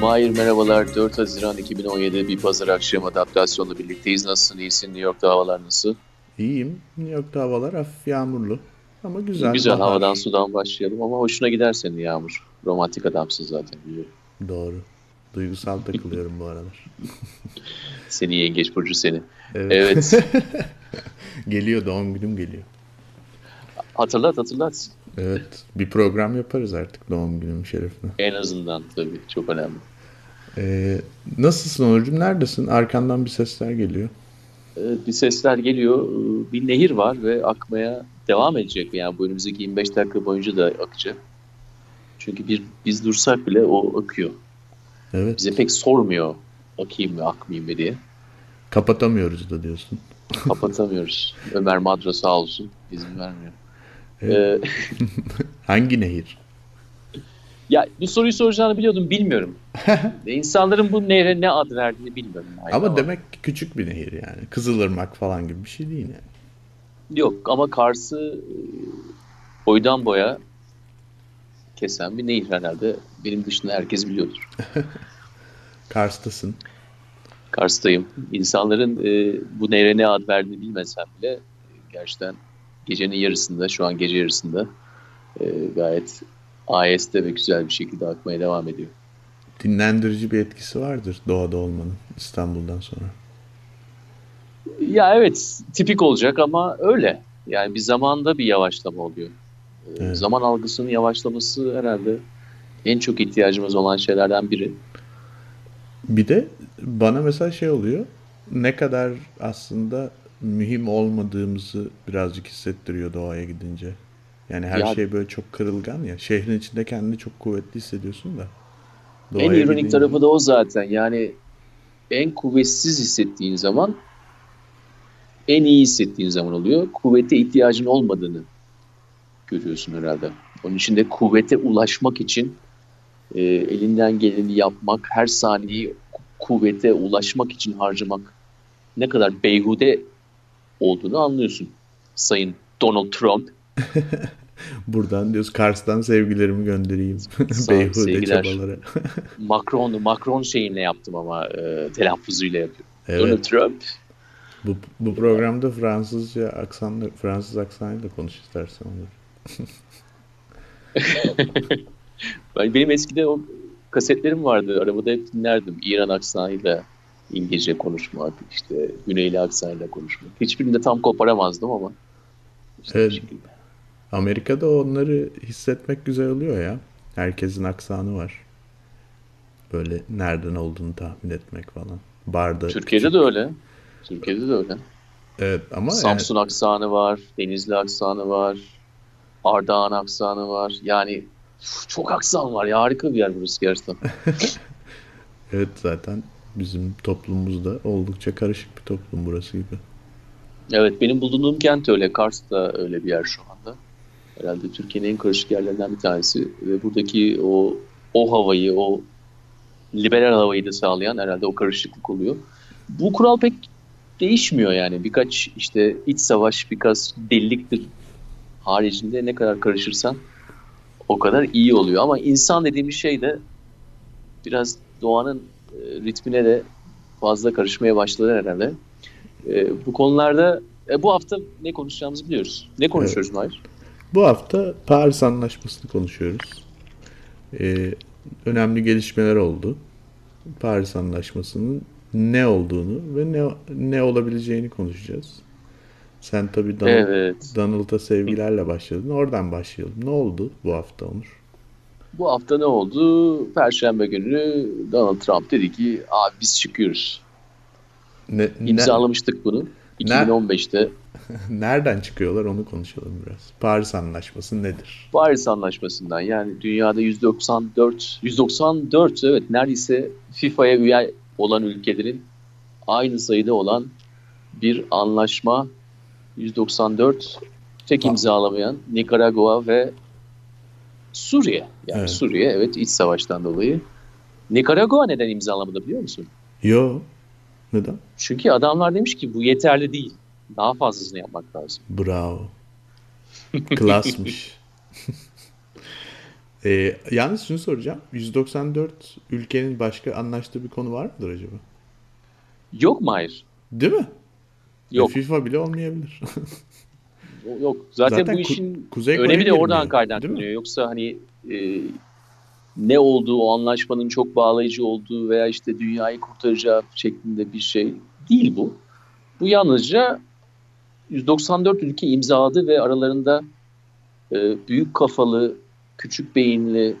Mahir merhabalar. 4 Haziran 2017 bir pazar akşamı adaptasyonla birlikteyiz. Nasılsın? İyisin? New York'ta havalar nasıl? İyiyim. New York'ta havalar hafif yağmurlu. Ama güzel. Güzel bahar. havadan sudan başlayalım ama hoşuna gider senin Yağmur. Romantik adamsın zaten biliyorum. Doğru. Duygusal takılıyorum bu aralar. Seni yengeç burcu seni. Evet. Evet. geliyor doğum günüm geliyor. hatırlat hatırlat. Evet. Bir program yaparız artık doğum günüm şerefine. En azından tabii çok önemli. Ee, nasılsın Onurcuğum? Neredesin? Arkandan bir sesler geliyor. Evet, bir sesler geliyor. Bir nehir var ve akmaya devam edecek. Yani bu önümüzdeki 25 dakika boyunca da akacak. Çünkü bir, biz dursak bile o akıyor. Evet. Bize pek sormuyor akayım mı akmayayım mı diye. Kapatamıyoruz da diyorsun. Kapatamıyoruz. Ömer Madra sağ olsun izin vermiyor. Evet. Ee, Hangi nehir? ya bu soruyu soracağını biliyordum bilmiyorum. İnsanların bu nehre ne ad verdiğini bilmiyorum. Aynı Ama demek ki küçük bir nehir yani. Kızılırmak falan gibi bir şey değil yani. Yok ama Kars'ı e, boydan boya kesen bir nehir herhalde. Benim dışında herkes biliyordur. Kars'tasın. Kars'tayım. İnsanların e, bu nehre ne ad verdiğini bilmesem bile e, gerçekten gecenin yarısında, şu an gece yarısında e, gayet ayeste ve güzel bir şekilde akmaya devam ediyor. Dinlendirici bir etkisi vardır doğada olmanın İstanbul'dan sonra. Ya evet tipik olacak ama öyle. Yani bir zamanda bir yavaşlama oluyor. E, Evet. Zaman algısının yavaşlaması herhalde en çok ihtiyacımız olan şeylerden biri. Bir de bana mesela şey oluyor. Ne kadar aslında mühim olmadığımızı birazcık hissettiriyor doğaya gidince. Yani her Ya- şey böyle çok kırılgan ya. Şehrin içinde kendini çok kuvvetli hissediyorsun da. En Doğaya ironik gidince- tarafı da o zaten. Yani en kuvvetsiz hissettiğin zaman en iyi hissettiğin zaman oluyor. Kuvvete ihtiyacın olmadığını görüyorsun herhalde. Onun için de kuvvete ulaşmak için e, elinden geleni yapmak, her saniyeyi ku- kuvvete ulaşmak için harcamak ne kadar beyhude olduğunu anlıyorsun. Sayın Donald Trump. Buradan diyoruz Kars'tan sevgilerimi göndereyim. Beyhude sevgiler. çabalara. Macron, Macron şeyinle yaptım ama e, telaffuzuyla yapıyorum. Evet. Donald Trump. Bu, bu programda Fransızca aksanla, Fransız aksanıyla konuş istersen olur. Ben, benim eskide o kasetlerim vardı. Arabada hep dinlerdim. İran aksanıyla İngilizce konuşmak, işte Güneyli aksanıyla konuşmak. Hiçbirini de tam koparamazdım ama. işte Evet. şekilde. Amerika'da onları hissetmek güzel oluyor ya. Herkesin aksanı var. Böyle nereden olduğunu tahmin etmek falan. Barda. Türkiye'de de öyle. Türkiye'de de öyle. Evet ama yani Samsun aksanı var, Denizli aksanı var, Ardahan aksanı var. Yani çok aksan var ya. Harika bir yer burası gerçekten. evet zaten bizim toplumumuzda oldukça karışık bir toplum burası gibi. Evet benim bulunduğum kent öyle. Kars da öyle bir yer şu anda. Herhalde Türkiye'nin en karışık yerlerinden bir tanesi. Ve buradaki o o havayı, o liberal havayı da sağlayan herhalde o karışıklık oluyor. Bu kural pek değişmiyor yani. Birkaç işte iç savaş, birkaç deliliktir haricinde ne kadar karışırsan o kadar iyi oluyor. Ama insan dediğimiz şey de biraz doğanın ritmine de fazla karışmaya başladı herhalde. E, bu konularda e, bu hafta ne konuşacağımızı biliyoruz. Ne konuşuyoruz Mahir? Bu hafta Paris Anlaşması'nı konuşuyoruz. Ee, önemli gelişmeler oldu. Paris Anlaşması'nın ne olduğunu ve ne ne olabileceğini konuşacağız. Sen tabii Donald, Evet. Donald'a sevgilerle başladın. Oradan başlayalım. Ne oldu bu hafta Onur? Bu hafta ne oldu? Perşembe günü Donald Trump dedi ki abi biz çıkıyoruz. Ne, ne- İmzalamıştık bunu. 2015'te nereden çıkıyorlar onu konuşalım biraz. Paris Anlaşması nedir? Paris Anlaşması'ndan yani dünyada 194 194 evet neredeyse FIFA'ya üye olan ülkelerin aynı sayıda olan bir anlaşma 194 tek imzalamayan Nikaragua ve Suriye. Yani Evet. Suriye evet iç savaştan dolayı. Nikaragua neden imzalamadı biliyor musun? Yo. Neden? Çünkü adamlar demiş ki bu yeterli değil. Daha fazlasını yapmak lazım. Bravo. Klasmış. Ee, yalnız şunu soracağım. 194 ülkenin başka anlaştığı bir konu var mıdır acaba? Yok mu hayır? Değil mi? Yok. E, FIFA bile olmayabilir. Yok. Zaten, Zaten bu Ku- işin Kuzey Kore önemi de oradan kaynaklanıyor. Yoksa hani e, ne olduğu, o anlaşmanın çok bağlayıcı olduğu veya işte dünyayı kurtaracağı şeklinde bir şey değil bu. Bu yalnızca 194 ülke imzaladı ve aralarında e, büyük kafalı, küçük beyinli,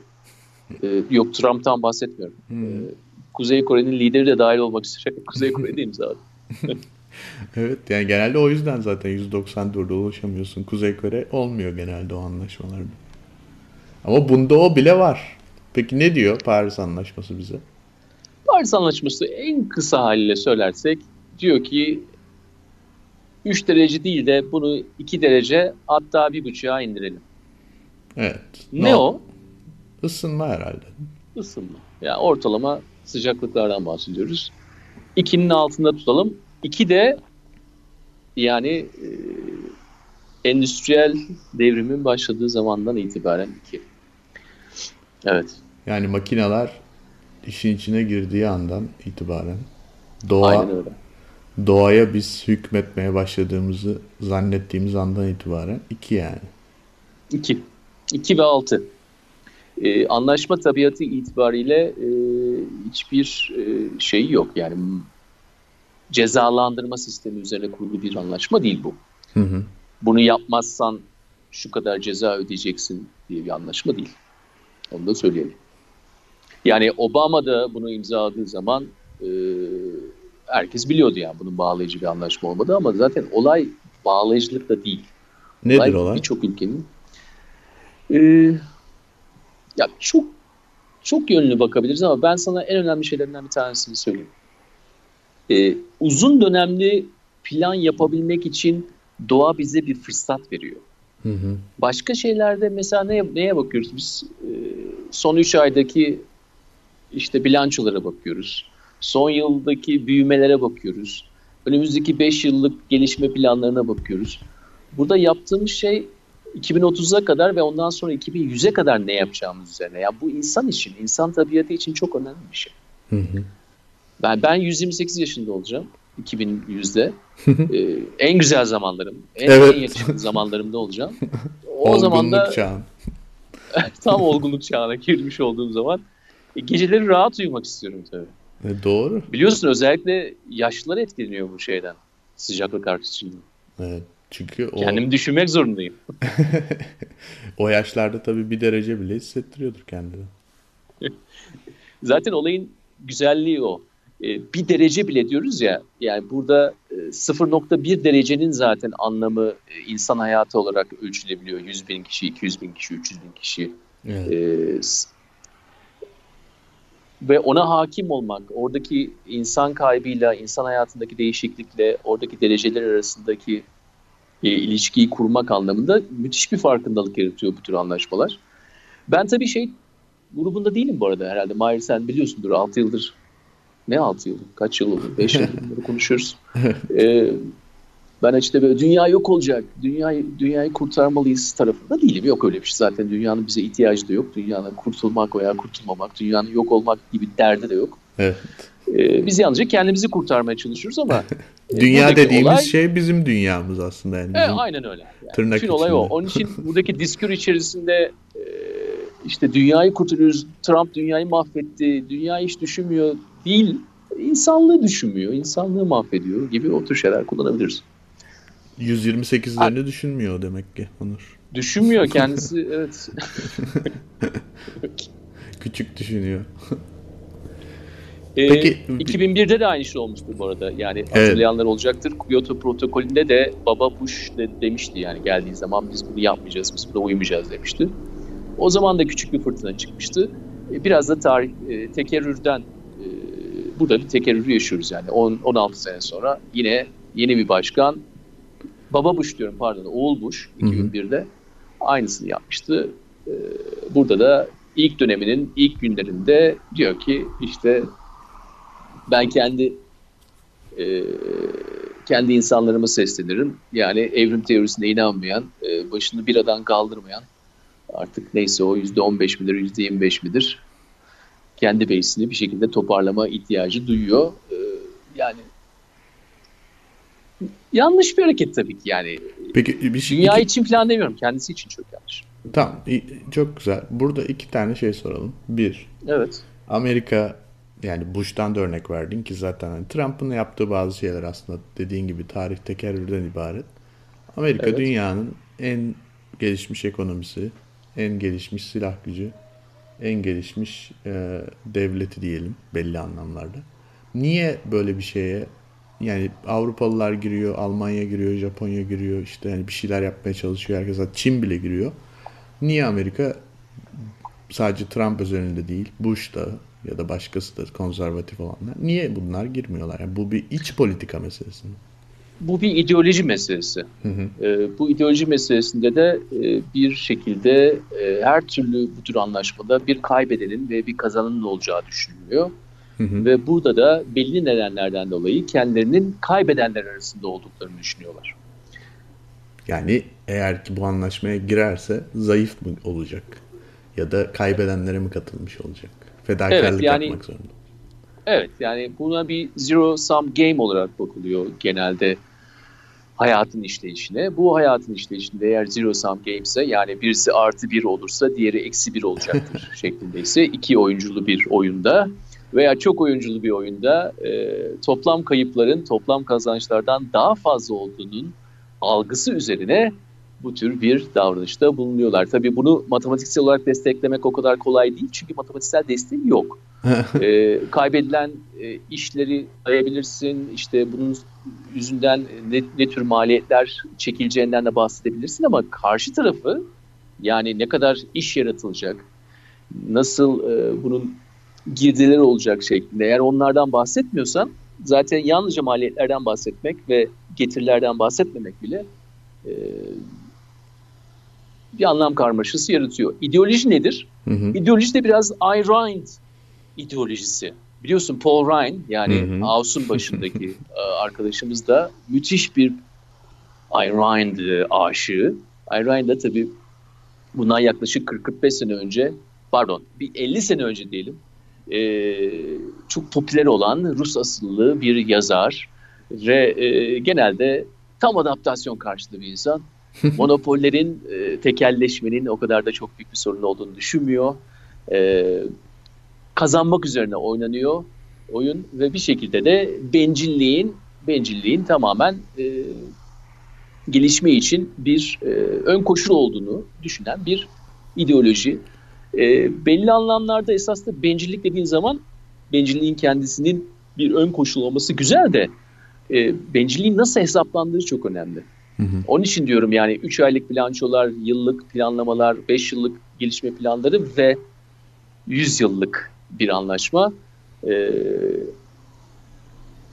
e, yok Trump'tan bahsetmiyorum. Hmm. E, Kuzey Kore'nin lideri de dahil olmak üzere Kuzey Kore'de imzaladı. Evet yani genelde o yüzden zaten 194'e ulaşamıyorsun. Kuzey Kore olmuyor genelde o anlaşmalarda. Ama bunda o bile var. Peki ne diyor Paris Anlaşması bize? Paris Anlaşması en kısa haliyle söylersek diyor ki 3 derece değil de bunu 2 derece hatta 1,5'a indirelim. Evet. Ne o? Isınma herhalde. Isınma. Yani ortalama sıcaklıklardan bahsediyoruz. 2'nin altında tutalım. 2 de yani e, endüstriyel devrimin başladığı zamandan itibaren 2. Evet. Yani makineler işin içine girdiği andan itibaren doğa Aynen öyle. doğaya biz hükmetmeye başladığımızı zannettiğimiz andan itibaren iki yani. 2. 2 ve 6. Ee, anlaşma tabiatı itibariyle e, hiçbir e, şeyi yok. Yani cezalandırma sistemi üzerine kurulu bir anlaşma değil bu. Hı hı. Bunu yapmazsan şu kadar ceza ödeyeceksin diye bir anlaşma değil. Onu da söyleyelim. Yani Obama da bunu imzaladığı zaman e, herkes biliyordu yani bunun bağlayıcı bir anlaşma olmadı ama zaten olay bağlayıcılıkla değil. Nedir olay? Birçok ülkenin. Ee, ya çok çok yönlü bakabiliriz ama ben sana en önemli şeylerden bir tanesini söyleyeyim. Ee, uzun dönemli plan yapabilmek için doğa bize bir fırsat veriyor. Hı hı. Başka şeylerde mesela neye, neye bakıyoruz biz? Ee, son 3 aydaki işte bilançolara bakıyoruz. Son yıldaki büyümelere bakıyoruz. Önümüzdeki 5 yıllık gelişme planlarına bakıyoruz. Burada yaptığımız şey 2030'a kadar ve ondan sonra 2100'e kadar ne yapacağımız üzerine. Ya bu insan için, insan tabiatı için çok önemli bir şey. Hı hı. Ben ben 128 yaşında olacağım 2100'de. Ee, en güzel zamanlarım, en, Evet. en yakışıklı zamanlarımda olacağım. O zaman Olgunluk da tam olgunluk çağına girmiş olduğum zaman e, geceleri rahat uyumak istiyorum tabii. E, doğru. Biliyorsun özellikle yaşlılar etkileniyor bu şeyden. Sıcaklık artışından. Evet. Çünkü o, Kendimi düşünmek zorundayım. o yaşlarda tabii bir derece bile hissettiriyordur kendini. Zaten olayın güzelliği o. E, bir derece bile diyoruz ya, yani burada e, 0.1 derecenin zaten anlamı e, insan hayatı olarak ölçülebiliyor. 100 bin kişi, 200 bin kişi, 300 bin kişi. Evet. E, ve ona hakim olmak, oradaki insan kaybıyla, insan hayatındaki değişiklikle, oradaki dereceler arasındaki e, ilişkiyi kurmak anlamında müthiş bir farkındalık yaratıyor bu tür anlaşmalar. Ben tabii şey grubunda değilim bu arada herhalde. Mahir sen biliyorsundur 6 yıldır. Ne 6 yıl? Kaç yıl oldu? 5 yıldır bunları konuşuyoruz. Ee, ben işte böyle dünya yok olacak, dünyayı, dünyayı kurtarmalıyız tarafında değilim. Yok öyle bir şey. Zaten dünyanın bize ihtiyacı da yok. Dünyanın kurtulmak veya kurtulmamak, dünyanın yok olmak gibi derdi de yok. Evet. Ee, biz yalnızca kendimizi kurtarmaya çalışıyoruz ama e, Dünya dediğimiz olay- şey bizim dünyamız aslında yani. E, Bizim aynen öyle. Yani tırnak bütün olay o. içinde. Onun için buradaki diskur içerisinde e, işte dünyayı kurtarıyoruz, Trump dünyayı mahvetti, dünyayı hiç düşünmüyor değil, insanlığı düşünmüyor, insanlığı mahvediyor gibi o tür şeyler kullanabiliriz. 128'lerini düşünmüyor demek ki Onur. Düşünmüyor kendisi, evet. Küçük düşünüyor. E, Peki- 2001'de de aynı şey olmuştu bu arada. Yani hatırlayanlar olacaktır. Kyoto protokolünde de Baba Bush de demişti yani geldiği zaman biz bunu yapmayacağız, biz buna uymayacağız demişti. O zaman da küçük bir fırtına çıkmıştı. E, Biraz da tarih e, tekerrürden e, burada bir tekerrürü yaşıyoruz yani 10, 16 sene sonra yine yeni bir başkan Baba Bush diyorum pardon oğul Bush Hı hı. 2001'de aynısını yapmıştı. E, Burada da ilk döneminin ilk günlerinde diyor ki işte ben kendi e, kendi insanlarıma seslenirim. Yani evrim teorisine inanmayan, e, başını biradan kaldırmayan, artık neyse o %15 midir, %25 midir kendi base'ini bir şekilde toparlama ihtiyacı duyuyor. Ee, yani yanlış bir hareket tabii ki yani. Peki bir şey, Dünya iki... için falan demiyorum. Kendisi için çok yanlış. Tamam. Çok güzel. Burada iki tane şey soralım. Bir. Evet. Amerika yani Bush'tan da örnek verdin ki zaten hani Trump'ın yaptığı bazı şeyler aslında dediğin gibi tarih tekerrürden ibaret. Amerika evet. dünyanın en gelişmiş ekonomisi, en gelişmiş silah gücü, en gelişmiş e, devleti diyelim belli anlamlarda. Niye böyle bir şeye yani Avrupalılar giriyor, Almanya giriyor, Japonya giriyor, işte yani bir şeyler yapmaya çalışıyor herkes. Çin bile giriyor. Niye Amerika sadece Trump özelinde değil, Bush da ya da başkası da konservatif olanlar niye bunlar girmiyorlar? Yani bu bir iç politika meselesi mi? Bu bir ideoloji meselesi. Hı hı. E, bu ideoloji meselesinde de e, bir şekilde e, her türlü bu tür anlaşmada bir kaybedenin ve bir kazananın olacağı düşünülüyor. Hı hı. Ve burada da belli nedenlerden dolayı kendilerinin kaybedenler arasında olduklarını düşünüyorlar. Yani eğer ki bu anlaşmaya girerse zayıf mı olacak? Ya da kaybedenlere mi katılmış olacak? Fedakarlık evet, yani, yapmak zorunda. Evet yani buna bir zero sum game olarak bakılıyor genelde hayatın işleyişine. Bu hayatın işleyişinde eğer zero sum game ise yani birisi artı bir olursa diğeri eksi bir olacaktır şeklinde ise iki oyunculu bir oyunda veya çok oyunculu bir oyunda e, toplam kayıpların toplam kazançlardan daha fazla olduğunun algısı üzerine bu tür bir davranışta bulunuyorlar. Tabii bunu matematiksel olarak desteklemek o kadar kolay değil çünkü matematiksel desteği yok. E, kaybedilen e, işleri sayabilirsin, işte bunun yüzünden ne, ne tür maliyetler çekileceğinden de bahsedebilirsin ama karşı tarafı yani ne kadar iş yaratılacak, nasıl e, bunun girdileri olacak şeklinde eğer onlardan bahsetmiyorsan zaten yalnızca maliyetlerden bahsetmek ve getirilerden bahsetmemek bile e, bir anlam karmaşası yaratıyor. İdeoloji nedir? Hı hı. İdeoloji de biraz Rand ideolojisi. Biliyorsun Paul Ryan yani Aus'un başındaki e, arkadaşımız da müthiş bir Ayn Rand aşığı. Ayn Rand da tabii bundan yaklaşık 40-45 sene önce pardon bir 50 sene önce diyelim e, çok popüler olan Rus asıllı bir yazar ve e, genelde tam adaptasyon karşıtı bir insan. Monopollerin, e, tekelleşmenin o kadar da çok büyük bir sorun olduğunu düşünmüyor. E, kazanmak üzerine oynanıyor oyun ve bir şekilde de bencilliğin bencilliğin tamamen e, gelişme için bir e, ön koşul olduğunu düşünen bir ideoloji. E, belli anlamlarda esas da bencillik dediğin zaman bencilliğin kendisinin bir ön koşul olması güzel de e, bencilliğin nasıl hesaplandığı çok önemli. Hı hı. Onun için diyorum yani 3 aylık bilançolar, yıllık planlamalar, 5 yıllık gelişme planları ve 100 yıllık bir anlaşma. E,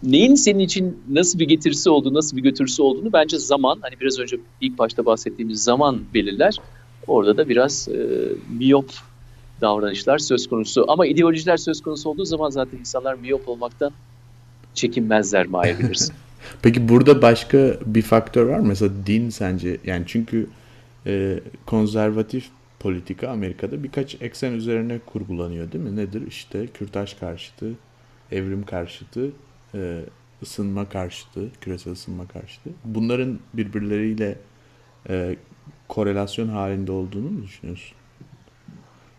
neyin senin için nasıl bir getirisi olduğu, nasıl bir götürüsü olduğunu bence zaman, hani biraz önce ilk başta bahsettiğimiz zaman belirler. Orada da biraz e, miyop davranışlar söz konusu. Ama ideolojiler söz konusu olduğu zaman zaten insanlar miyop olmaktan çekinmezler Mahir bilirsin. Peki burada başka bir faktör var mı? Mesela din sence? Yani çünkü e, konservatif politika Amerika'da birkaç eksen üzerine kurgulanıyor değil mi? Nedir? İşte kürtaj karşıtı, evrim karşıtı, e, ısınma karşıtı, küresel ısınma karşıtı. Bunların birbirleriyle e, korelasyon halinde olduğunu mu düşünüyorsun?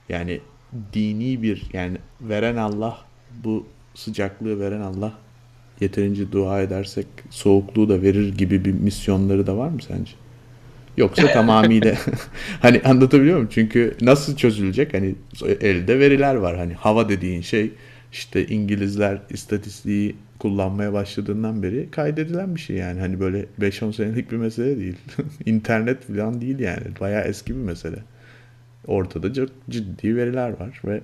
Yani dini bir yani veren Allah bu sıcaklığı veren Allah yeterince dua edersek soğukluğu da verir gibi bir misyonları da var mı sence? Yoksa tamamıyla hani anlatabiliyor muyum? Çünkü nasıl çözülecek? Hani elde veriler var. Hani hava dediğin şey işte İngilizler istatistiği kullanmaya başladığından beri kaydedilen bir şey yani. Hani böyle 5-10 senelik bir mesele değil. İnternet falan değil yani. Bayağı eski bir mesele. Ortada çok ciddi veriler var ve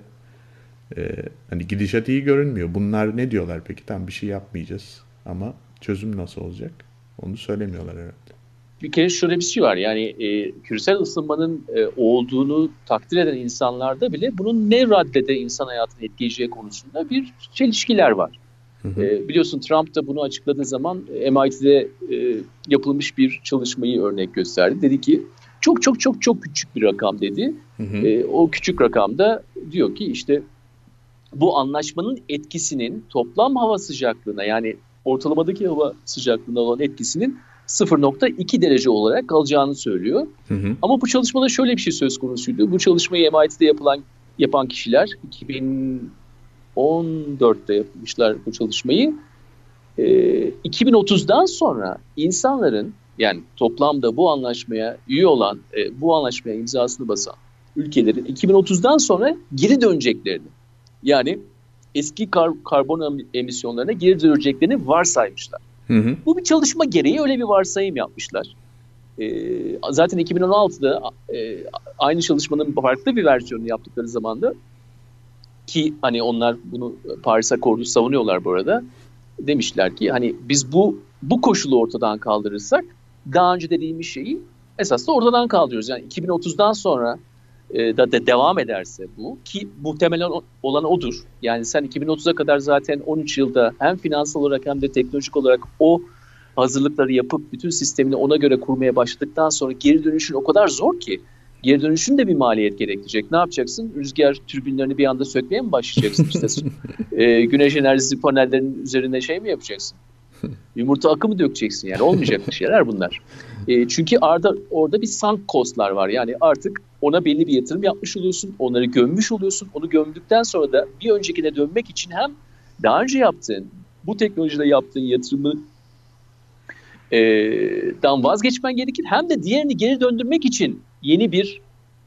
e, hani gidişat iyi görünmüyor. Bunlar ne diyorlar peki? Tam bir şey yapmayacağız ama çözüm nasıl olacak? Onu söylemiyorlar herhalde bir kere şöyle bir şey var yani e, küresel ısınmanın e, olduğunu takdir eden insanlarda bile bunun ne raddede insan hayatını etkileyeceği konusunda bir çelişkiler var. Hı hı. E, biliyorsun Trump da bunu açıkladığı zaman MIT'de e, yapılmış bir çalışmayı örnek gösterdi. Dedi ki çok çok çok çok küçük bir rakam dedi. Hı hı. E, o küçük rakamda diyor ki işte bu anlaşmanın etkisinin toplam hava sıcaklığına yani ortalamadaki hava sıcaklığına olan etkisinin 0.2 derece olarak kalacağını söylüyor. Hı hı. Ama bu çalışmada şöyle bir şey söz konusuydu. Bu çalışmayı MIT'de yapılan yapan kişiler 2014'te yapmışlar bu çalışmayı. E, 2030'dan sonra insanların yani toplamda bu anlaşmaya üye olan, e, bu anlaşmaya imzasını basan ülkelerin 2030'dan sonra geri döneceklerini yani eski kar, karbon emisyonlarına geri döneceklerini varsaymışlar. Hı hı. Bu bir çalışma gereği öyle bir varsayım yapmışlar. E, zaten 2016'da e, aynı çalışmanın farklı bir versiyonunu yaptıkları zamanda ki hani onlar bunu Paris Akordu savunuyorlar bu arada. Demişler ki hani biz bu bu koşulu ortadan kaldırırsak daha önce dediğimiz şeyi esas da ortadan kaldırıyoruz. Yani 2030'dan sonra da, da devam ederse bu ki muhtemelen olan odur. Yani sen 2030'a kadar zaten 13 yılda hem finansal olarak hem de teknolojik olarak o hazırlıkları yapıp bütün sistemini ona göre kurmaya başladıktan sonra geri dönüşün o kadar zor ki geri dönüşün de bir maliyet gerektirecek. Ne yapacaksın? Rüzgar türbinlerini bir anda sökmeye mi başlayacaksın? İşte e, güneş enerjisi panellerinin üzerine şey mi yapacaksın? Yumurta akımı dökeceksin yani olmayacak şeyler bunlar. E, çünkü orada orada bir sunk cost'lar var. Yani artık ona belli bir yatırım yapmış oluyorsun. Onları gömmüş oluyorsun. Onu gömdükten sonra da bir öncekine dönmek için hem daha önce yaptığın bu teknolojide yaptığın yatırımı e, dan vazgeçmen gerekir. Hem de diğerini geri döndürmek için yeni bir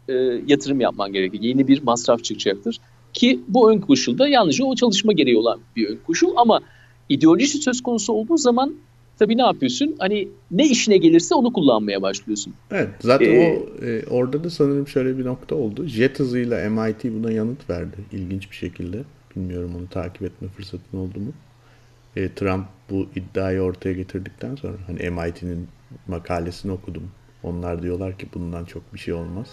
e, yatırım yapman gerekir. Yeni bir masraf çıkacaktır. Ki bu ön koşulda yalnızca o çalışma gereği olan bir ön koşul ama ideoloji söz konusu olduğu zaman tabii ne yapıyorsun? Hani ne işine gelirse onu kullanmaya başlıyorsun. Evet zaten ee, o e, orada da sanırım şöyle bir nokta oldu. Jet hızıyla MIT buna yanıt verdi ilginç bir şekilde. Bilmiyorum onu takip etme fırsatın oldu mu? E, Trump bu iddiayı ortaya getirdikten sonra hani MIT'nin makalesini okudum. Onlar diyorlar ki bundan çok bir şey olmaz.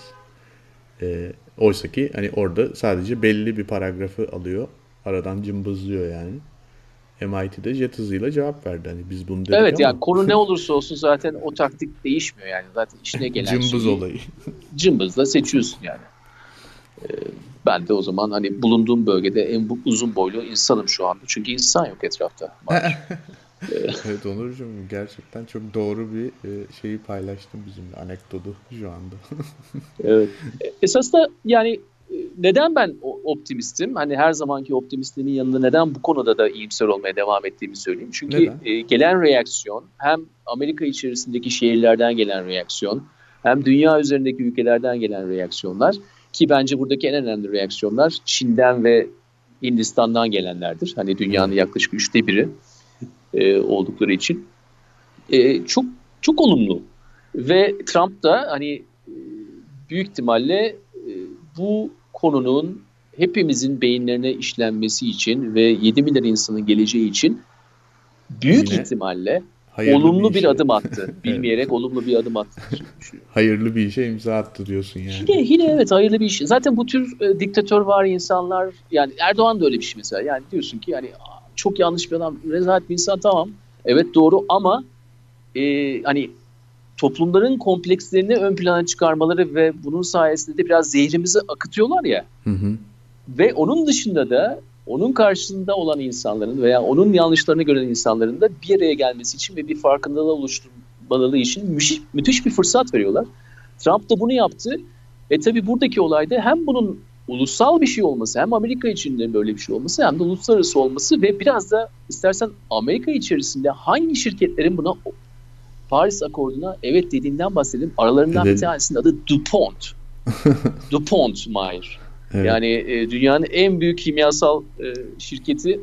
E, Oysa ki hani orada sadece belli bir paragrafı alıyor. Aradan cımbızlıyor yani. MIT'de jet hızıyla cevap verdi. Hani biz bunu dedik Evet ama... yani konu ne olursa olsun zaten o taktik değişmiyor yani. Zaten işine gelen Cımbız şeyi olayı. cımbızla seçiyorsun yani. Ee, ben de o zaman hani bulunduğum bölgede en uzun boylu insanım şu anda. Çünkü insan yok etrafta. evet Onurcuğum gerçekten çok doğru bir e, şeyi paylaştın bizimle anekdotu şu anda. evet. Esas da yani neden ben optimistim? Hani her zamanki optimistliğimin yanında neden bu konuda da iyimser olmaya devam ettiğimi söyleyeyim. Çünkü e, gelen reaksiyon hem Amerika içerisindeki şehirlerden gelen reaksiyon hem dünya üzerindeki ülkelerden gelen reaksiyonlar ki bence buradaki en önemli reaksiyonlar Çin'den ve Hindistan'dan gelenlerdir. Hani dünyanın yaklaşık üçte biri e, oldukları için. E, çok çok olumlu. Ve Trump da hani e, büyük ihtimalle bu konunun hepimizin beyinlerine işlenmesi için ve 7 milyar insanın geleceği için büyük Yine ihtimalle olumlu bir, bir adım attı. Bilmeyerek evet. olumlu bir adım attı. hayırlı bir işe imza attı diyorsun yani. Yine, yine evet hayırlı bir iş. Zaten bu tür e, diktatör var insanlar yani Erdoğan da öyle bir şey mesela. Yani diyorsun ki yani çok yanlış bir adam, rezalet bir insan tamam. Evet doğru ama e, hani toplumların komplekslerini ön plana çıkarmaları ve bunun sayesinde de biraz zehrimizi akıtıyorlar ya. Hı hı. Ve onun dışında da onun karşısında olan insanların veya onun yanlışlarını gören insanların da bir araya gelmesi için ve bir farkındalığı oluşturmaları için müthiş, müthiş bir fırsat veriyorlar. Trump da bunu yaptı. E tabi buradaki olayda hem bunun ulusal bir şey olması hem Amerika içinde böyle bir şey olması hem de uluslararası olması ve biraz da istersen Amerika içerisinde hangi şirketlerin buna Paris Akordu'na evet dediğinden bahsedelim. Aralarından evet. bir tanesinin adı DuPont. DuPont Mayer. Evet. Yani e, dünyanın en büyük kimyasal e, şirketi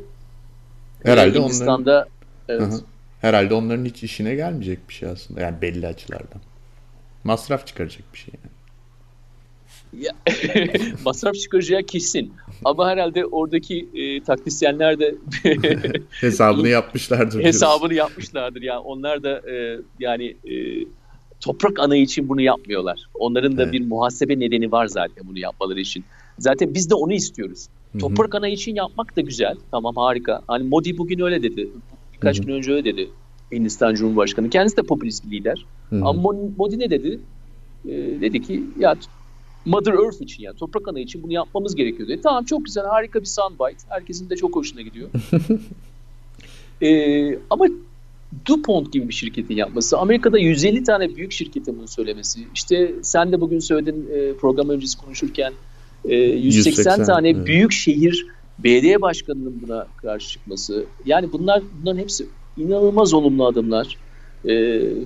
Herhalde e, Hindistan'da onların, evet. Herhalde onların hiç işine gelmeyecek bir şey aslında. Yani belli açılardan. Masraf çıkaracak bir şey yani. masraf çıkaracağı kesin. Ama herhalde oradaki e, taktisyenler de hesabını yapmışlardır. Hesabını diyorsun. yapmışlardır. Yani onlar da e, yani e, toprak ana için bunu yapmıyorlar. Onların da evet. bir muhasebe nedeni var zaten bunu yapmaları için. Zaten biz de onu istiyoruz. Hı-hı. Toprak ana için yapmak da güzel. Tamam harika. Hani Modi bugün öyle dedi. Birkaç Hı-hı. gün önce öyle dedi. Hindistan Cumhurbaşkanı. Kendisi de popülist bir lider. Hı-hı. Ama Modi ne dedi? e, dedi ki ya Mother Earth için yani toprak ana için bunu yapmamız gerekiyor dedi. Tamam çok güzel harika bir soundbite. Herkesin de çok hoşuna gidiyor. e, ama DuPont gibi bir şirketin yapması, Amerika'da 150 tane büyük şirketin bunu söylemesi, işte sen de bugün söyledin e, program öncesi konuşurken e, 180, 180 tane evet. büyük şehir belediye başkanının buna karşı çıkması. Yani bunlar bunların hepsi inanılmaz olumlu adımlar. Ee,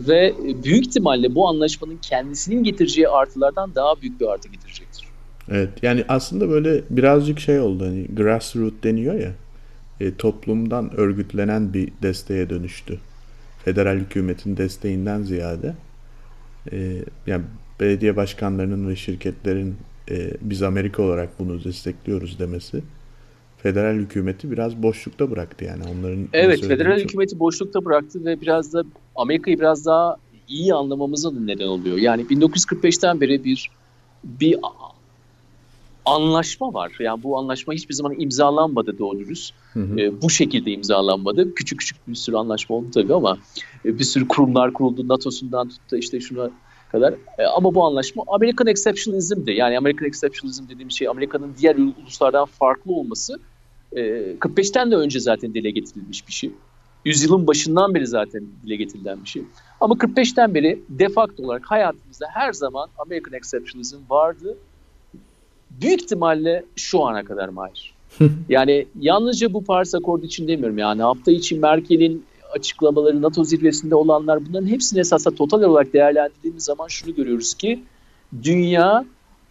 ve büyük ihtimalle bu anlaşmanın kendisinin getireceği artılardan daha büyük bir artı getirecektir. Evet yani aslında böyle birazcık şey oldu hani grassroots deniyor ya e, toplumdan örgütlenen bir desteğe dönüştü. Federal hükümetin desteğinden ziyade e, yani belediye başkanlarının ve şirketlerin e, biz Amerika olarak bunu destekliyoruz demesi federal hükümeti biraz boşlukta bıraktı yani onların. Evet federal çok... hükümeti boşlukta bıraktı ve biraz da Amerika'yı biraz daha iyi anlamamıza neden oluyor. Yani 1945'ten beri bir bir anlaşma var. Yani bu anlaşma hiçbir zaman imzalanmadı doğru dürüst. Hı hı. E, bu şekilde imzalanmadı. Küçük küçük bir sürü anlaşma oldu tabii ama e, bir sürü kurumlar kuruldu. NATO'sundan tuttu işte şuna kadar. E, ama bu anlaşma American Exceptionalism'di. Yani American Exceptionalism dediğim şey Amerika'nın diğer uluslardan farklı olması e, 45'ten de önce zaten dile getirilmiş bir şey. Yüzyılın başından beri zaten dile getirilen bir şey. Ama 45'ten beri defakt olarak hayatımızda her zaman American Exceptionalism vardı. Büyük ihtimalle şu ana kadar Mahir. yani yalnızca bu Paris Akkordu için demiyorum yani hafta içi Merkel'in açıklamaları, NATO zirvesinde olanlar bunların hepsini esasında total olarak değerlendirdiğimiz zaman şunu görüyoruz ki dünya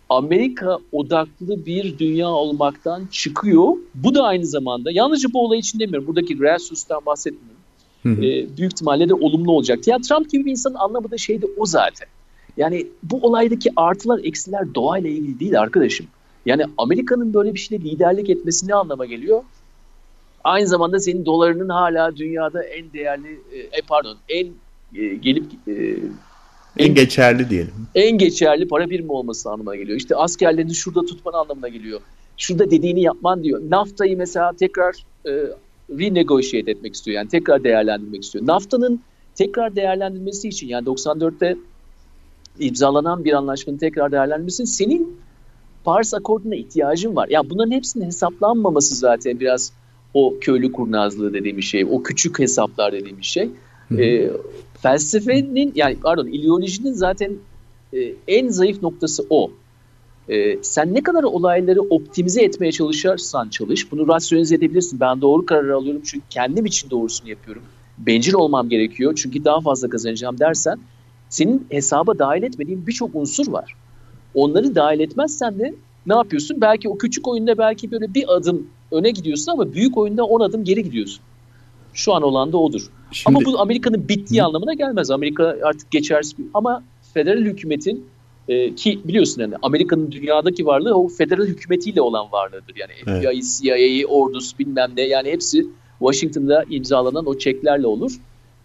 Amerika odaklı bir dünya olmaktan çıkıyor. Bu da aynı zamanda yalnızca bu olay için demiyorum. Buradaki grassroots'tan bahsetmiyorum. Hı hı. E, büyük ihtimalle de olumlu olacak. Ya Trump gibi bir insanın anlamadığı şey de o zaten. Yani bu olaydaki artılar, eksiler doğayla ilgili değil arkadaşım. Yani Amerika'nın böyle bir şeyle liderlik etmesi ne anlama geliyor? Aynı zamanda senin dolarının hala dünyada en değerli, e, e pardon, en e, gelip e, en geçerli diyelim. En geçerli para birimi olması anlamına geliyor. İşte askerlerini şurada tutman anlamına geliyor. Şurada dediğini yapman diyor. NAFTA'yı mesela tekrar e, renegotiate etmek istiyor. Yani tekrar değerlendirmek istiyor. NAFTA'nın tekrar değerlendirmesi için yani 94'te imzalanan bir anlaşmanın tekrar değerlendirmesi senin Paris Akordu'na ihtiyacın var. Yani bunların hepsinin hesaplanmaması zaten biraz o köylü kurnazlığı dediğimiz şey, o küçük hesaplar dediğimiz şey. E, felsefenin yani pardon ideolojinin zaten e, en zayıf noktası o. E, sen ne kadar olayları optimize etmeye çalışırsan çalış, bunu rasyonize edebilirsin. Ben doğru kararı alıyorum çünkü kendim için doğrusunu yapıyorum. Bencil olmam gerekiyor çünkü daha fazla kazanacağım dersen senin hesaba dahil etmediğin birçok unsur var. Onları dahil etmezsen de ne yapıyorsun? Belki o küçük oyunda belki böyle bir adım öne gidiyorsun ama büyük oyunda on adım geri gidiyorsun. Şu an olan da odur. Şimdi... Ama bu Amerika'nın bittiği Hı. anlamına gelmez. Amerika artık geçersiz. Ama federal hükümetin e, ki biliyorsun yani Amerika'nın dünyadaki varlığı o federal hükümetiyle olan varlığıdır. Yani FBI, evet. CIA, ordusu bilmem ne yani hepsi Washington'da imzalanan o çeklerle olur.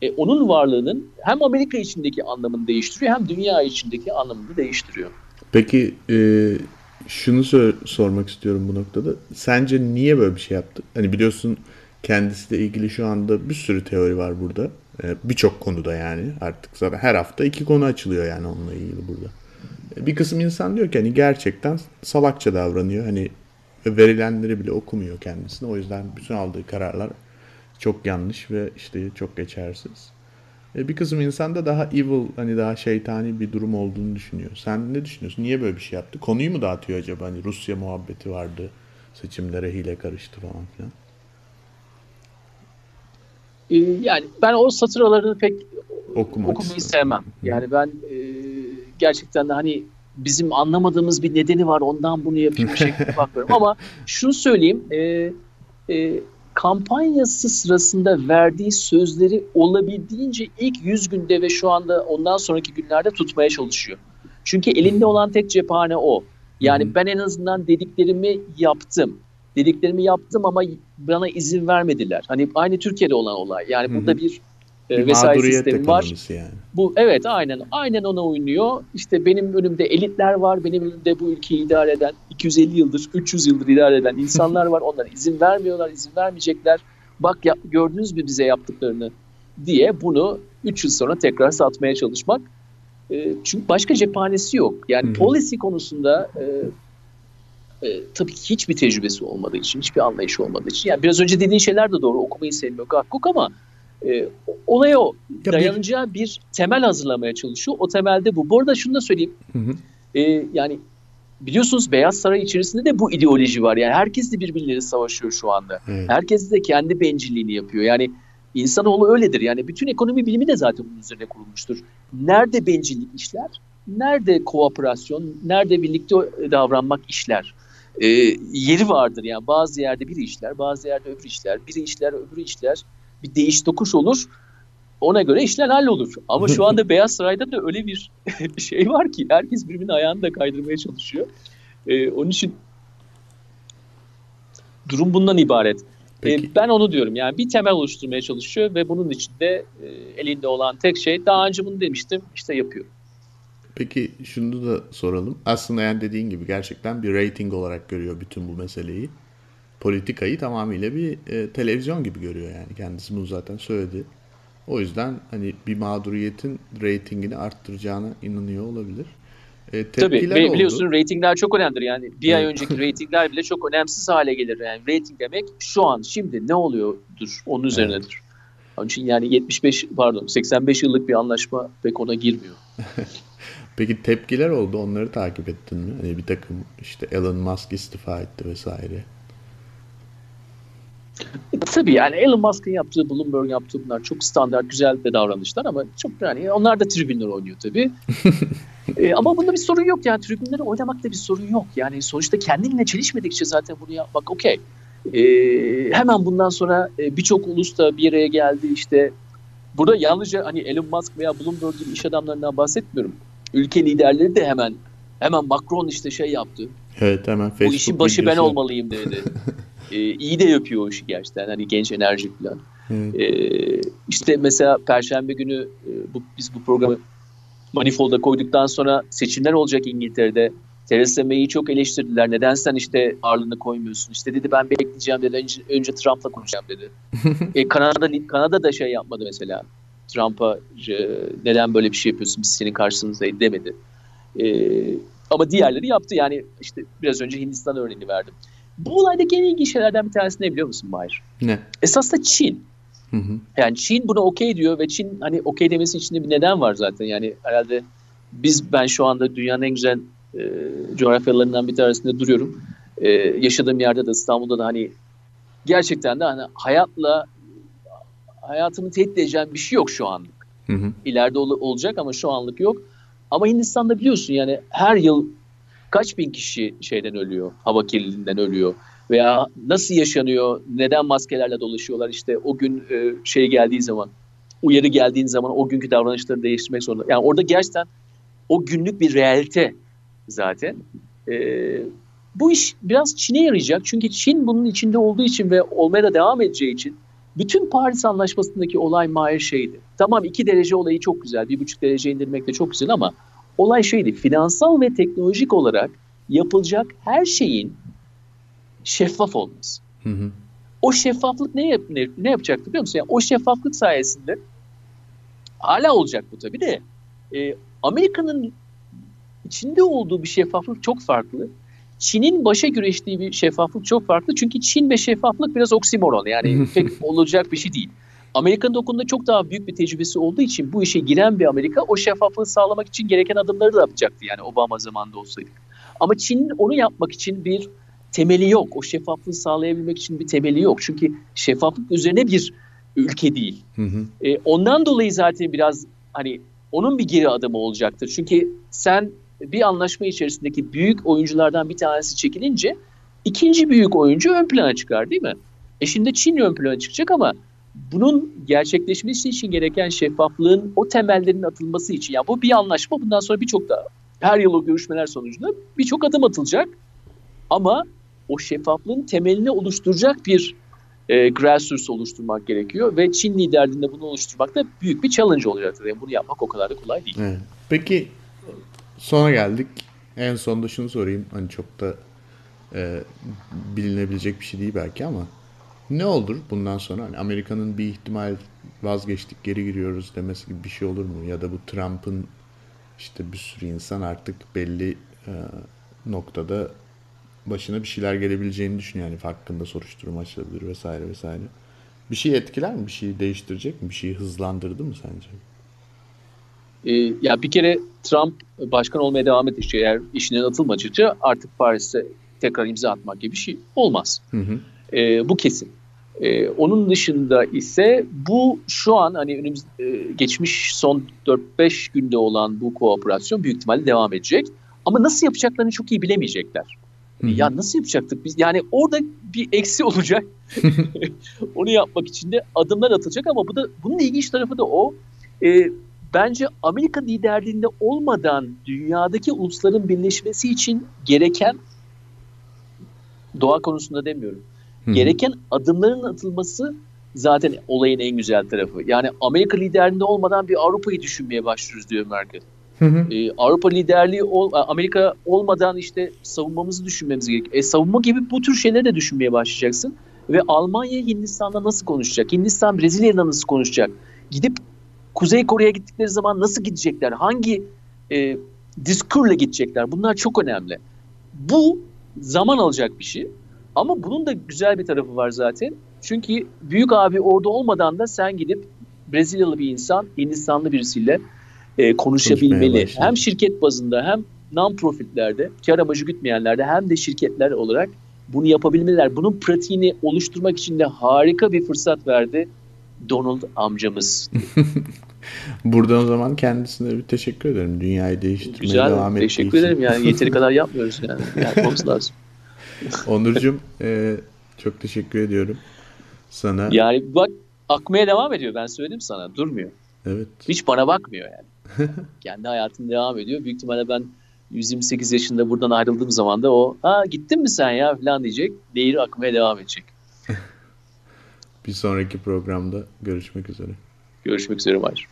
E, onun varlığının hem Amerika içindeki anlamını değiştiriyor hem dünya içindeki anlamını değiştiriyor. Peki e, şunu sor- sormak istiyorum bu noktada. Sence niye böyle bir şey yaptı? Hani biliyorsun kendisiyle ilgili şu anda bir sürü teori var burada. E, Birçok konuda yani artık zaten her hafta iki konu açılıyor yani onunla ilgili burada. E, bir kısım insan diyor ki hani gerçekten salakça davranıyor. Hani verilenleri bile okumuyor kendisine. O yüzden bütün aldığı kararlar çok yanlış ve işte çok geçersiz. E, bir kısım insan da daha evil hani daha şeytani bir durum olduğunu düşünüyor. Sen ne düşünüyorsun? Niye böyle bir şey yaptı? Konuyu mu dağıtıyor acaba? Hani Rusya muhabbeti vardı. Seçimlere hile karıştı falan filan. Ee, yani ben o satıralarını pek Okumak okumayı istedim. sevmem. Yani ben e, gerçekten de hani bizim anlamadığımız bir nedeni var ondan bunu yapayım şeklinde bakmıyorum. Ama şunu söyleyeyim e, e, kampanyası sırasında verdiği sözleri olabildiğince ilk 100 günde ve şu anda ondan sonraki günlerde tutmaya çalışıyor. Çünkü elinde olan tek cephane o. Yani ben en azından dediklerimi yaptım dediklerimi yaptım ama bana izin vermediler. Hani aynı Türkiye'de olan olay. Yani Hı-hı. burada bir, e, bir vesayet sistemi var. Yani. Bu evet aynen aynen ona oynuyor. İşte benim önümde elitler var. Benim önümde bu ülkeyi idare eden 250 yıldır, 300 yıldır idare eden insanlar var. Onlara izin vermiyorlar, izin vermeyecekler. Bak ya, gördünüz mü bize yaptıklarını diye bunu 3 yıl sonra tekrar satmaya çalışmak. E, çünkü başka cephanesi yok. Yani Hı hı. policy konusunda e, e, tabii ki hiçbir tecrübesi olmadığı için, hiçbir anlayışı olmadığı için. Yani biraz önce dediğin şeyler de doğru. Okumayı sevmiyor Gakkuk ama e, olay o. Ya bir- Dayanacağı bir temel hazırlamaya çalışıyor. O temelde bu. Bu arada şunu da söyleyeyim. Hı hı. E, yani biliyorsunuz Beyaz Saray içerisinde de bu ideoloji var. Yani herkes de birbirleri savaşıyor şu anda. Evet. Herkes de kendi bencilliğini yapıyor. Yani insanoğlu öyledir. Yani bütün ekonomi bilimi de zaten bunun üzerine kurulmuştur. Nerede bencillik işler? Nerede kooperasyon? Nerede birlikte davranmak işler? Ee, yeri vardır yani bazı yerde biri işler, bazı yerde öbürü işler. Biri işler, öbürü işler. Bir değiş tokuş olur. Ona göre işler hallolur. Ama şu anda Beyaz Saray'da da öyle bir şey var ki herkes birbirinin ayağını da kaydırmaya çalışıyor. Ee, onun için durum bundan ibaret. Peki. Ee, ben onu diyorum yani bir temel oluşturmaya çalışıyor ve bunun içinde e, elinde olan tek şey daha önce bunu demiştim işte yapıyor. Peki şunu da soralım. Aslında yani dediğin gibi gerçekten bir rating olarak görüyor bütün bu meseleyi. Politikayı tamamıyla bir e, televizyon gibi görüyor yani. Kendisi bunu zaten söyledi. O yüzden hani bir mağduriyetin ratingini arttıracağına inanıyor olabilir. E, Tabii oldu. biliyorsun reytingler çok önemlidir yani bir ay Evet. önceki reytingler bile çok önemsiz hale gelir yani reyting demek şu an şimdi ne oluyordur onun üzerinedir. Onun için yani 75 pardon 85 yıllık bir anlaşma pek ona girmiyor. Peki tepkiler oldu. Onları takip ettin mi? Hani bir takım işte Elon Musk istifa etti vesaire. Tabii yani Elon Musk'ın yaptığı, Bloomberg yaptığı bunlar çok standart, güzel de davranışlar ama çok yani onlar da tribünler oynuyor tabii. E, ama bunda bir sorun yok yani tribünleri oynamakta bir sorun yok. Yani sonuçta kendinle çelişmedikçe zaten bunu yapmak okey. E, hemen bundan sonra e, birçok ulus da bir araya geldi işte. Burada yalnızca hani Elon Musk veya Bloomberg gibi iş adamlarından bahsetmiyorum. Ülke liderleri de hemen hemen Macron işte şey yaptı. Evet hemen Facebook Bu işin başı ben videosu- olmalıyım dedi. ee, iyi de yapıyor o işi gerçekten. Hani genç enerji falan. Evet. Ee, işte mesela Perşembe günü e, bu, biz bu programı Manifold'a koyduktan sonra seçimler olacak İngiltere'de. Theresa May'i çok eleştirdiler. Neden sen işte ağırlığını koymuyorsun? İşte dedi ben bekleyeceğim dedi. Önce, önce Trump'la konuşacağım dedi. e, Kanada Kanada da şey yapmadı mesela. Trump'a e, neden böyle bir şey yapıyorsun? Biz senin karşınızdayız demedi. E, ama diğerleri yaptı. Yani işte biraz önce Hindistan örneğini verdim. Bu olaydaki en ilginç şeylerden bir tanesi ne biliyor musun Mahir? Ne? Esas da Çin. Hı hı. Yani Çin buna okey diyor ve Çin hani okey demesi içinde bir neden var zaten. Yani herhalde biz ben şu anda dünyanın en güzel e, coğrafyalarından bir tanesinde duruyorum. E, yaşadığım yerde de İstanbul'da da hani gerçekten de hani hayatla hayatımı tehdit edeceğim bir şey yok şu an. Hı hı. İleride ol- olacak ama şu anlık yok. Ama Hindistan'da biliyorsun yani her yıl kaç bin kişi şeyden ölüyor, hava kirliliğinden ölüyor veya nasıl yaşanıyor, neden maskelerle dolaşıyorlar işte o gün e, şey geldiği zaman, uyarı geldiğin zaman o günkü davranışları değiştirmek zorunda. Yani orada gerçekten o günlük bir realite zaten. E, bu iş biraz Çin'e yarayacak çünkü Çin bunun içinde olduğu için ve olmaya da devam edeceği için bütün Paris Anlaşması'ndaki olay Mahir şeydi. Tamam iki derece olayı çok güzel, bir buçuk derece indirmek de çok güzel ama olay şeydi. Finansal ve teknolojik olarak yapılacak her şeyin şeffaf olması. Hı hı. O şeffaflık ne, yap, ne, ne yapacaktı biliyor musun? Yani o şeffaflık sayesinde hala olacak bu tabii de e, Amerika'nın içinde olduğu bir şeffaflık çok farklı. Çin'in başa güreştiği bir şeffaflık çok farklı. Çünkü Çin ve şeffaflık biraz oksimoron. Yani pek olacak bir şey değil. Amerika'nın o konuda çok daha büyük bir tecrübesi olduğu için bu işe giren bir Amerika o şeffaflığı sağlamak için gereken adımları da yapacaktı. Yani Obama zamanında olsaydı. Ama Çin'in onu yapmak için bir temeli yok. O şeffaflığı sağlayabilmek için bir temeli yok. Çünkü şeffaflık üzerine bir ülke değil. Hı hı. E, ondan dolayı zaten biraz hani onun bir geri adımı olacaktır. Çünkü sen bir anlaşma içerisindeki büyük oyunculardan bir tanesi çekilince ikinci büyük oyuncu ön plana çıkar değil mi? E şimdi Çin ön plana çıkacak ama bunun gerçekleşmesi için gereken şeffaflığın o temellerin atılması için ya bu bir anlaşma bundan sonra birçok da her yıl o görüşmeler sonucunda birçok adım atılacak ama o şeffaflığın temelini oluşturacak bir e, grassroots oluşturmak gerekiyor ve Çin liderliğinde bunu oluşturmak da büyük bir challenge olacaktır. Yani bunu yapmak o kadar da kolay değil. Peki sona geldik. En sonda şunu sorayım. Hani çok da e, bilinebilecek bir şey değil belki ama ne olur bundan sonra? Hani Amerika'nın bir ihtimal vazgeçtik geri giriyoruz demesi gibi bir şey olur mu? Ya da bu Trump'ın işte bir sürü insan artık belli e, noktada başına bir şeyler gelebileceğini düşünüyor. Yani hakkında soruşturma açılabilir vesaire vesaire. Bir şey etkiler mi? Bir şeyi değiştirecek mi? Bir şeyi hızlandırdı mı sence? Ee, ya bir kere Trump başkan olmaya devam edecek eğer işine atılmadıkça artık Paris'te tekrar imza atmak gibi bir şey olmaz. Hı hı. Ee, bu kesin. Ee, onun dışında ise bu şu an hani önümüz e, geçmiş son 4-5 günde olan bu kooperasyon büyük ihtimalle devam edecek. Ama nasıl yapacaklarını çok iyi bilemeyecekler. Hı hı. Ya nasıl yapacaktık biz? Yani orada bir eksi olacak. Onu yapmak için de adımlar atılacak ama bu da bunun ilginç tarafı da o. Ee, bence Amerika liderliğinde olmadan dünyadaki ulusların birleşmesi için gereken doğa konusunda demiyorum. Hı. Gereken adımların atılması zaten olayın en güzel tarafı. Yani Amerika liderliğinde olmadan bir Avrupa'yı düşünmeye başlıyoruz diyor Merkel. Hı hı. Ee, Avrupa liderliği ol, Amerika olmadan işte savunmamızı düşünmemiz gerek. E, savunma gibi bu tür şeyleri de düşünmeye başlayacaksın. Ve Almanya Hindistan'da nasıl konuşacak? Hindistan Brezilya'da nasıl konuşacak? Gidip Kuzey Kore'ye gittikleri zaman nasıl gidecekler? Hangi e, diskurla gidecekler? Bunlar çok önemli. Bu zaman alacak bir şey. Ama bunun da güzel bir tarafı var zaten. Çünkü büyük abi orada olmadan da sen gidip Brezilyalı bir insan Hindistanlı birisiyle e, konuşabilmeli. Hem şirket bazında hem non-profitlerde, kar amacı gütmeyenlerde hem de şirketler olarak bunu yapabilmeler. Bunun pratiğini oluşturmak için de harika bir fırsat verdi Donald amcamız. Buradan o zaman kendisine bir teşekkür ederim. Dünyayı değiştirmeye Güzel, devam ettiği teşekkür için. ederim yani yeteri kadar yapmıyoruz yani. Yapmamız lazım. Onurcuğum e, çok teşekkür ediyorum sana. Yani bak akmaya devam ediyor ben söyledim sana durmuyor. Evet. Hiç bana bakmıyor yani. Kendi hayatında devam ediyor. Büyük ihtimalle ben 128 yaşında buradan ayrıldığım zaman da o ha gittin mi sen ya falan diyecek. Değeri akmaya devam edecek. Bir sonraki programda görüşmek üzere. Görüşmek üzere Mahir.